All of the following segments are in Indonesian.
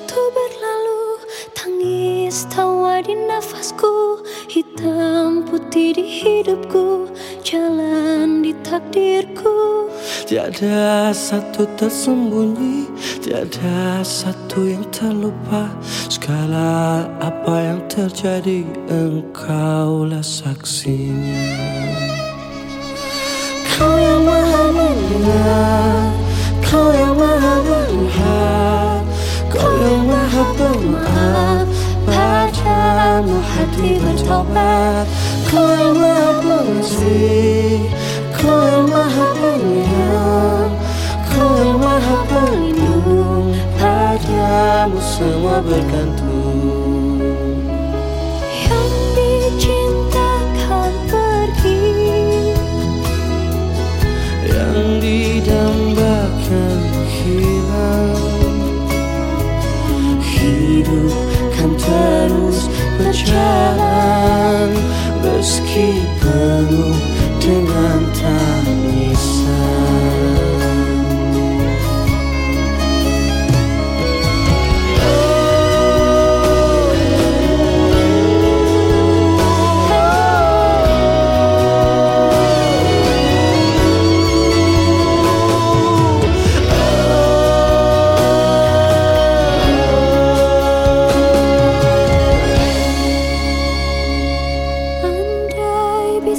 waktu berlalu Tangis tawa di nafasku Hitam putih di hidupku Jalan di takdirku. Tiada satu tersembunyi Tiada satu yang terlupa Segala apa yang terjadi Engkaulah saksinya Kau yang maha mendengar Kau yang maha mendengar Kau yang maha penyayang Kau yang maha pelindung Padamu semua bergantung challenge the keep.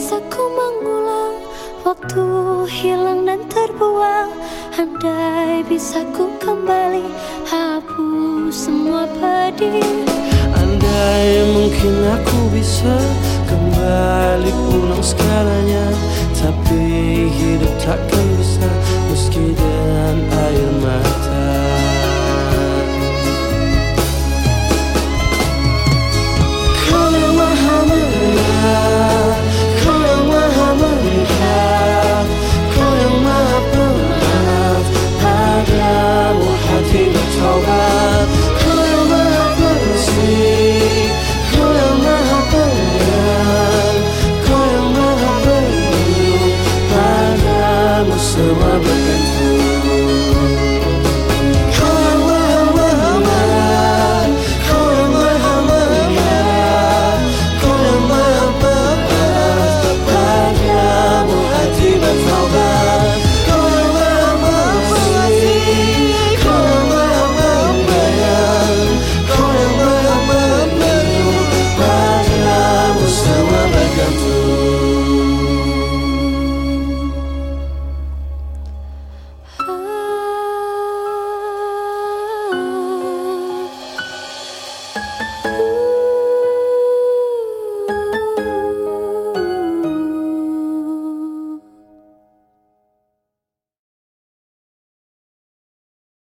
Bisa ku mengulang Waktu hilang dan terbuang. Andai bisa ku kembali Hapus semua pedih. Andai mungkin aku bisa kembali pulang segalanya love with me.